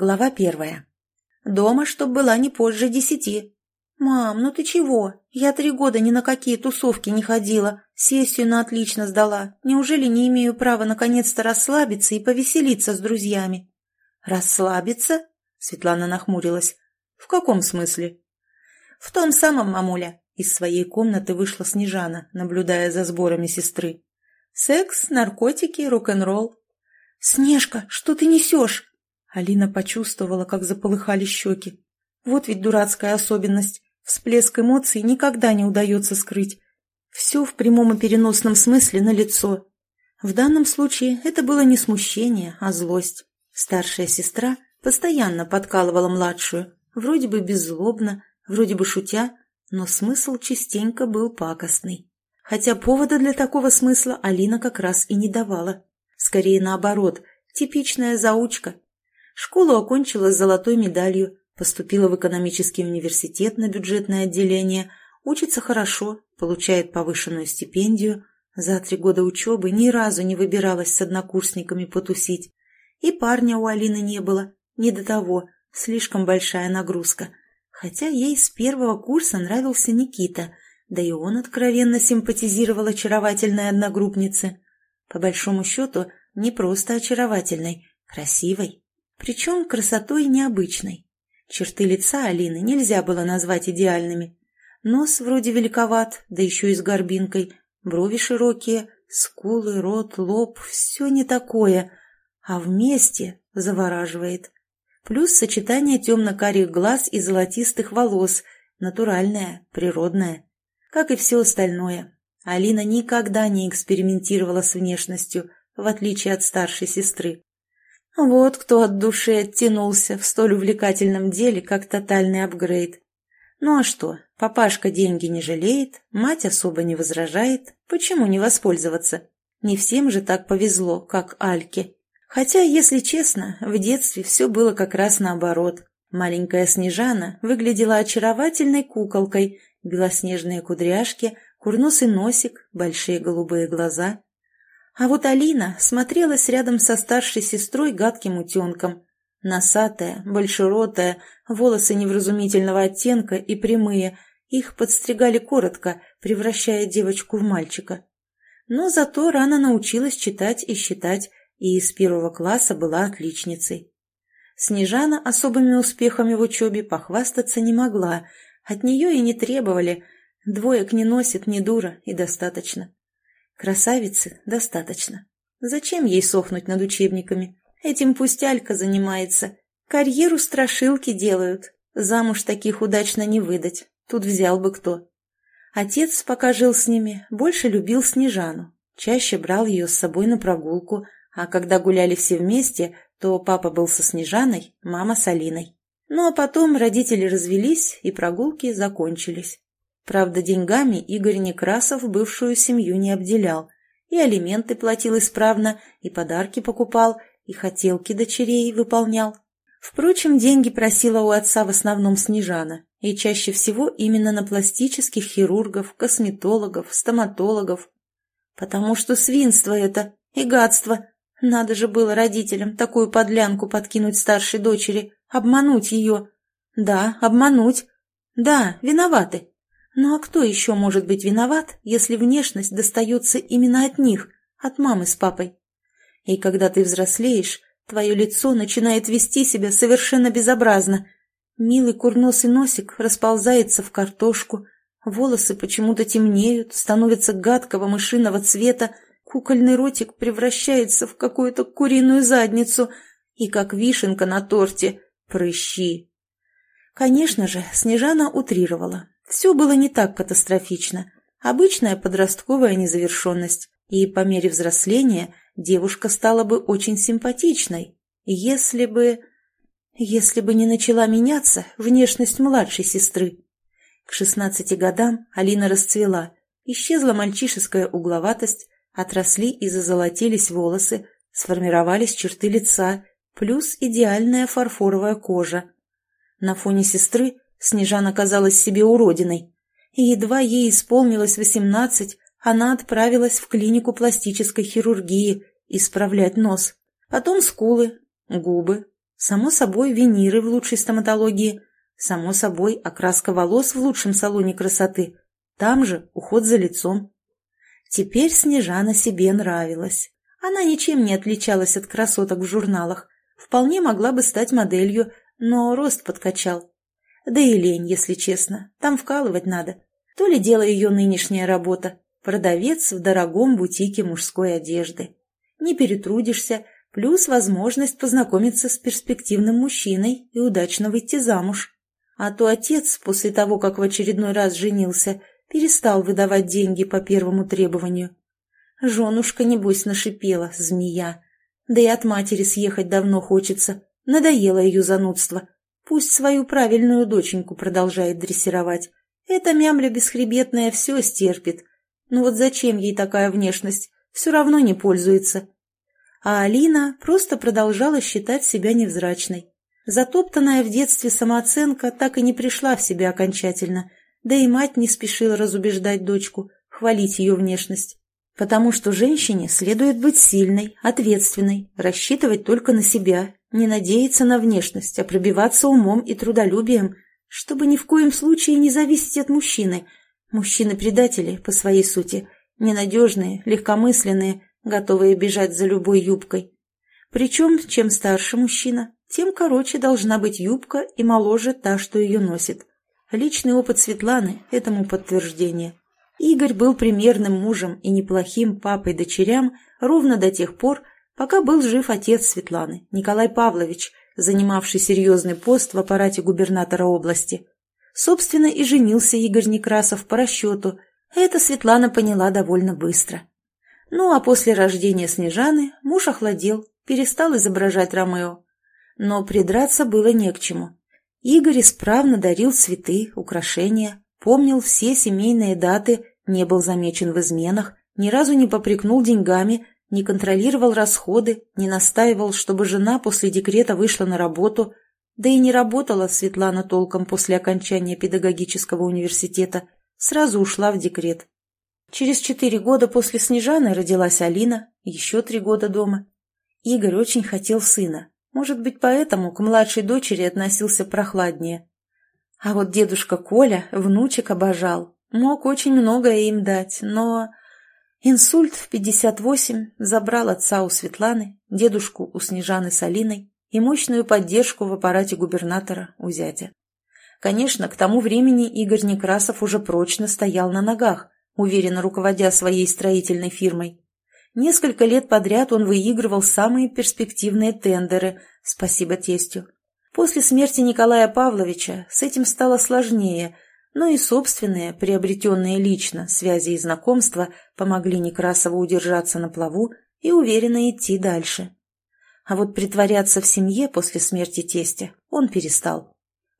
Глава первая. Дома, чтоб была не позже десяти. «Мам, ну ты чего? Я три года ни на какие тусовки не ходила, сессию на отлично сдала. Неужели не имею права наконец-то расслабиться и повеселиться с друзьями?» «Расслабиться?» — Светлана нахмурилась. «В каком смысле?» «В том самом, мамуля». Из своей комнаты вышла Снежана, наблюдая за сборами сестры. «Секс, наркотики, рок-н-ролл». «Снежка, что ты несешь?» Алина почувствовала, как заполыхали щеки. Вот ведь дурацкая особенность. Всплеск эмоций никогда не удается скрыть. Все в прямом и переносном смысле на лицо. В данном случае это было не смущение, а злость. Старшая сестра постоянно подкалывала младшую, вроде бы беззлобно, вроде бы шутя, но смысл частенько был пакостный. Хотя повода для такого смысла Алина как раз и не давала. Скорее наоборот, типичная заучка, Школу окончила с золотой медалью, поступила в экономический университет на бюджетное отделение, учится хорошо, получает повышенную стипендию, за три года учебы ни разу не выбиралась с однокурсниками потусить. И парня у Алины не было, не до того, слишком большая нагрузка. Хотя ей с первого курса нравился Никита, да и он откровенно симпатизировал очаровательной одногруппнице. По большому счету, не просто очаровательной, красивой. Причем красотой необычной. Черты лица Алины нельзя было назвать идеальными. Нос вроде великоват, да еще и с горбинкой, брови широкие, скулы, рот, лоб — все не такое, а вместе завораживает. Плюс сочетание темно-карих глаз и золотистых волос, натуральное, природное. Как и все остальное. Алина никогда не экспериментировала с внешностью, в отличие от старшей сестры. Вот кто от души оттянулся в столь увлекательном деле, как тотальный апгрейд. Ну а что, папашка деньги не жалеет, мать особо не возражает, почему не воспользоваться? Не всем же так повезло, как Альке. Хотя, если честно, в детстве все было как раз наоборот. Маленькая Снежана выглядела очаровательной куколкой, белоснежные кудряшки, курносый носик, большие голубые глаза. А вот Алина смотрелась рядом со старшей сестрой гадким утенком. Носатая, большеротая, волосы невразумительного оттенка и прямые. Их подстригали коротко, превращая девочку в мальчика. Но зато рано научилась читать и считать, и из первого класса была отличницей. Снежана особыми успехами в учебе похвастаться не могла, от нее и не требовали. Двоек не носит, не дура, и достаточно. Красавицы достаточно. Зачем ей сохнуть над учебниками? Этим пусть Алька занимается. Карьеру страшилки делают. Замуж таких удачно не выдать. Тут взял бы кто. Отец, пока жил с ними, больше любил Снежану. Чаще брал ее с собой на прогулку, а когда гуляли все вместе, то папа был со Снежаной, мама с Алиной. Ну а потом родители развелись, и прогулки закончились. Правда, деньгами Игорь Некрасов бывшую семью не обделял. И алименты платил исправно, и подарки покупал, и хотелки дочерей выполнял. Впрочем, деньги просила у отца в основном Снежана, и чаще всего именно на пластических хирургов, косметологов, стоматологов. Потому что свинство это и гадство. Надо же было родителям такую подлянку подкинуть старшей дочери, обмануть ее. Да, обмануть. Да, виноваты. Ну а кто еще может быть виноват, если внешность достается именно от них, от мамы с папой? И когда ты взрослеешь, твое лицо начинает вести себя совершенно безобразно. Милый курносый носик расползается в картошку, волосы почему-то темнеют, становятся гадкого мышиного цвета, кукольный ротик превращается в какую-то куриную задницу и, как вишенка на торте, прыщи. Конечно же, Снежана утрировала. Все было не так катастрофично. Обычная подростковая незавершенность. И по мере взросления девушка стала бы очень симпатичной, если бы... если бы не начала меняться внешность младшей сестры. К шестнадцати годам Алина расцвела, исчезла мальчишеская угловатость, отросли и зазолотились волосы, сформировались черты лица, плюс идеальная фарфоровая кожа. На фоне сестры Снежана казалась себе уродиной. И едва ей исполнилось восемнадцать, она отправилась в клинику пластической хирургии исправлять нос. Потом скулы, губы, Само собой, виниры в лучшей стоматологии. Само собой, окраска волос в лучшем салоне красоты. Там же уход за лицом. Теперь Снежана себе нравилась. Она ничем не отличалась от красоток в журналах. Вполне могла бы стать моделью, но рост подкачал. Да и лень, если честно. Там вкалывать надо. То ли дело ее нынешняя работа. Продавец в дорогом бутике мужской одежды. Не перетрудишься, плюс возможность познакомиться с перспективным мужчиной и удачно выйти замуж. А то отец, после того, как в очередной раз женился, перестал выдавать деньги по первому требованию. Женушка, небось, нашипела, змея. Да и от матери съехать давно хочется. Надоело ее занудство. Пусть свою правильную доченьку продолжает дрессировать. Эта мямля бесхребетная все стерпит. Ну вот зачем ей такая внешность? Все равно не пользуется. А Алина просто продолжала считать себя невзрачной. Затоптанная в детстве самооценка так и не пришла в себя окончательно, да и мать не спешила разубеждать дочку, хвалить ее внешность. Потому что женщине следует быть сильной, ответственной, рассчитывать только на себя, не надеяться на внешность, а пробиваться умом и трудолюбием, чтобы ни в коем случае не зависеть от мужчины. Мужчины-предатели, по своей сути, ненадежные, легкомысленные, готовые бежать за любой юбкой. Причем, чем старше мужчина, тем короче должна быть юбка и моложе та, что ее носит. Личный опыт Светланы этому подтверждение. Игорь был примерным мужем и неплохим папой дочерям ровно до тех пор, пока был жив отец Светланы, Николай Павлович, занимавший серьезный пост в аппарате губернатора области. Собственно, и женился Игорь Некрасов по расчету. Это Светлана поняла довольно быстро. Ну, а после рождения Снежаны муж охладел, перестал изображать Ромео. Но придраться было не к чему. Игорь исправно дарил цветы, украшения, помнил все семейные даты, не был замечен в изменах, ни разу не попрекнул деньгами, не контролировал расходы, не настаивал, чтобы жена после декрета вышла на работу, да и не работала Светлана толком после окончания педагогического университета, сразу ушла в декрет. Через четыре года после Снежаны родилась Алина, еще три года дома. Игорь очень хотел сына, может быть, поэтому к младшей дочери относился прохладнее. А вот дедушка Коля внучек обожал, мог очень многое им дать, но... Инсульт в 58 забрал отца у Светланы, дедушку у Снежаны с Алиной и мощную поддержку в аппарате губернатора у зятя. Конечно, к тому времени Игорь Некрасов уже прочно стоял на ногах, уверенно руководя своей строительной фирмой. Несколько лет подряд он выигрывал самые перспективные тендеры, спасибо тестю. После смерти Николая Павловича с этим стало сложнее, но и собственные, приобретенные лично, связи и знакомства помогли Некрасову удержаться на плаву и уверенно идти дальше. А вот притворяться в семье после смерти тестя он перестал.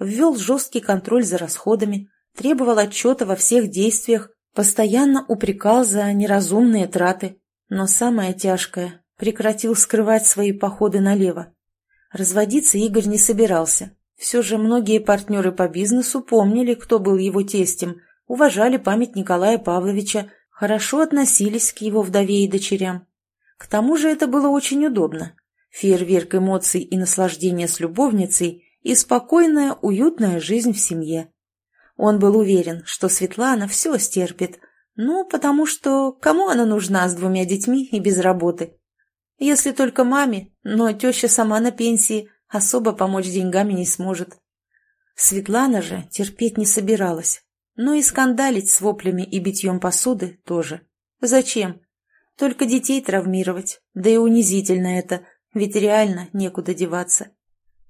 Ввел жесткий контроль за расходами, требовал отчета во всех действиях, постоянно упрекал за неразумные траты, но самое тяжкое – прекратил скрывать свои походы налево. Разводиться Игорь не собирался. Все же многие партнеры по бизнесу помнили, кто был его тестем, уважали память Николая Павловича, хорошо относились к его вдове и дочерям. К тому же это было очень удобно. Фейерверк эмоций и наслаждения с любовницей и спокойная, уютная жизнь в семье. Он был уверен, что Светлана все стерпит, ну, потому что кому она нужна с двумя детьми и без работы? Если только маме, но теща сама на пенсии, особо помочь деньгами не сможет. Светлана же терпеть не собиралась, но и скандалить с воплями и битьем посуды тоже. Зачем? Только детей травмировать, да и унизительно это, ведь реально некуда деваться.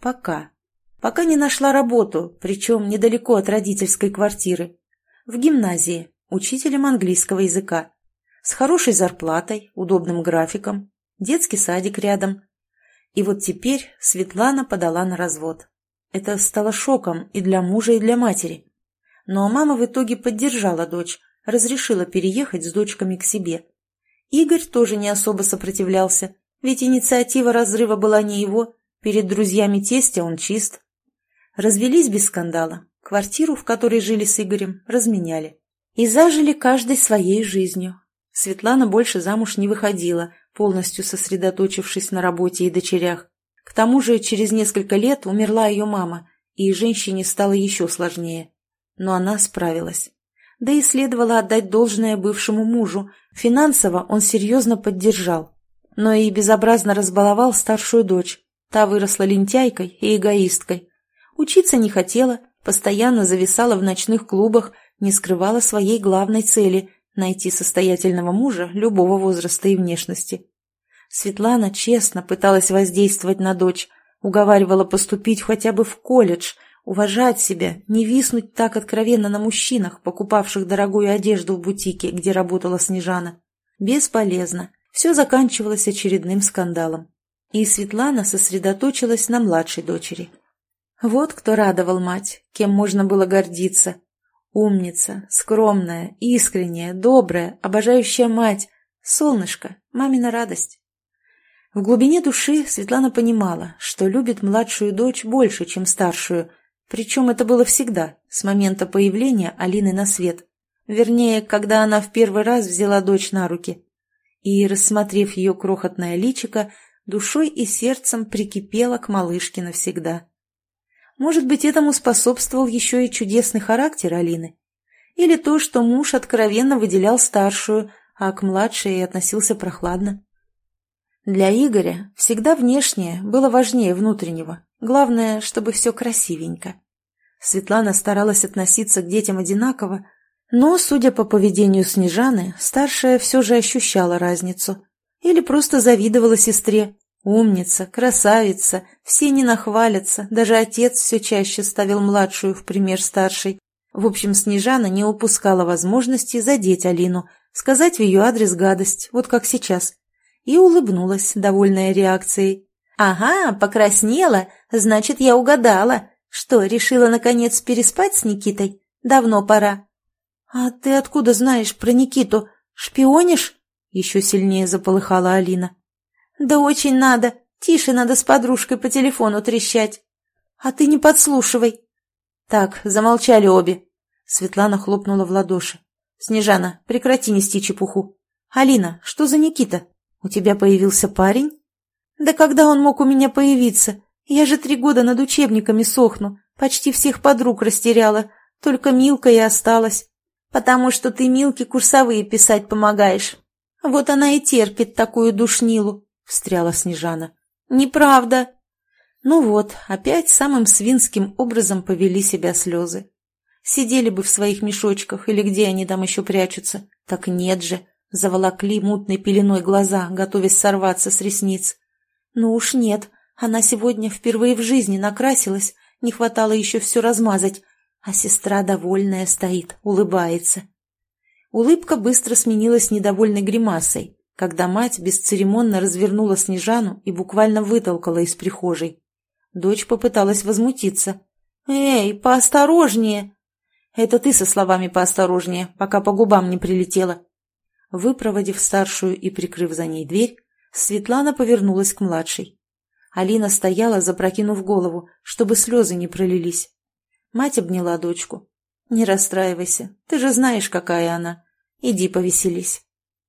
Пока. Пока не нашла работу, причем недалеко от родительской квартиры. В гимназии, учителем английского языка, с хорошей зарплатой, удобным графиком, детский садик рядом. И вот теперь Светлана подала на развод. Это стало шоком и для мужа, и для матери. Но мама в итоге поддержала дочь, разрешила переехать с дочками к себе. Игорь тоже не особо сопротивлялся, ведь инициатива разрыва была не его, перед друзьями тестя он чист. Развелись без скандала, квартиру, в которой жили с Игорем, разменяли. И зажили каждой своей жизнью. Светлана больше замуж не выходила, полностью сосредоточившись на работе и дочерях. К тому же через несколько лет умерла ее мама, и женщине стало еще сложнее. Но она справилась. Да и следовало отдать должное бывшему мужу. Финансово он серьезно поддержал. Но и безобразно разбаловал старшую дочь. Та выросла лентяйкой и эгоисткой. Учиться не хотела, постоянно зависала в ночных клубах, не скрывала своей главной цели – найти состоятельного мужа любого возраста и внешности. Светлана честно пыталась воздействовать на дочь, уговаривала поступить хотя бы в колледж, уважать себя, не виснуть так откровенно на мужчинах, покупавших дорогую одежду в бутике, где работала Снежана. Бесполезно. Все заканчивалось очередным скандалом. И Светлана сосредоточилась на младшей дочери. Вот кто радовал мать, кем можно было гордиться. Умница, скромная, искренняя, добрая, обожающая мать. Солнышко, мамина радость. В глубине души Светлана понимала, что любит младшую дочь больше, чем старшую, причем это было всегда, с момента появления Алины на свет. Вернее, когда она в первый раз взяла дочь на руки. И, рассмотрев ее крохотное личико, душой и сердцем прикипела к малышке навсегда. Может быть, этому способствовал еще и чудесный характер Алины. Или то, что муж откровенно выделял старшую, а к младшей относился прохладно. Для Игоря всегда внешнее было важнее внутреннего. Главное, чтобы все красивенько. Светлана старалась относиться к детям одинаково, но, судя по поведению Снежаны, старшая все же ощущала разницу. Или просто завидовала сестре, Умница, красавица, все не нахвалятся, даже отец все чаще ставил младшую в пример старшей. В общем, Снежана не упускала возможности задеть Алину, сказать в ее адрес гадость, вот как сейчас. И улыбнулась, довольная реакцией. «Ага, покраснела, значит, я угадала. Что, решила, наконец, переспать с Никитой? Давно пора». «А ты откуда знаешь про Никиту? Шпионишь?» Еще сильнее заполыхала Алина. «Да очень надо. Тише надо с подружкой по телефону трещать. А ты не подслушивай». «Так, замолчали обе». Светлана хлопнула в ладоши. «Снежана, прекрати нести чепуху. Алина, что за Никита? У тебя появился парень?» «Да когда он мог у меня появиться? Я же три года над учебниками сохну. Почти всех подруг растеряла. Только Милка и осталась. Потому что ты Милке курсовые писать помогаешь. Вот она и терпит такую душнилу встряла Снежана. «Неправда!» Ну вот, опять самым свинским образом повели себя слезы. Сидели бы в своих мешочках или где они там еще прячутся. Так нет же, заволокли мутной пеленой глаза, готовясь сорваться с ресниц. Ну уж нет, она сегодня впервые в жизни накрасилась, не хватало еще все размазать, а сестра довольная стоит, улыбается. Улыбка быстро сменилась недовольной гримасой, когда мать бесцеремонно развернула Снежану и буквально вытолкала из прихожей. Дочь попыталась возмутиться. «Эй, поосторожнее!» «Это ты со словами поосторожнее, пока по губам не прилетела». Выпроводив старшую и прикрыв за ней дверь, Светлана повернулась к младшей. Алина стояла, запрокинув голову, чтобы слезы не пролились. Мать обняла дочку. «Не расстраивайся, ты же знаешь, какая она. Иди повеселись».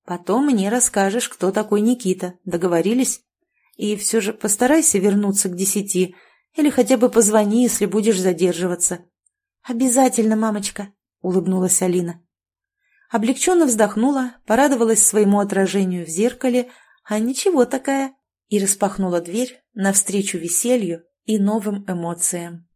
Потом мне расскажешь, кто такой Никита. Договорились? И все же постарайся вернуться к десяти, или хотя бы позвони, если будешь задерживаться. — Обязательно, мамочка, — улыбнулась Алина. Облегченно вздохнула, порадовалась своему отражению в зеркале, а ничего такая, и распахнула дверь навстречу веселью и новым эмоциям.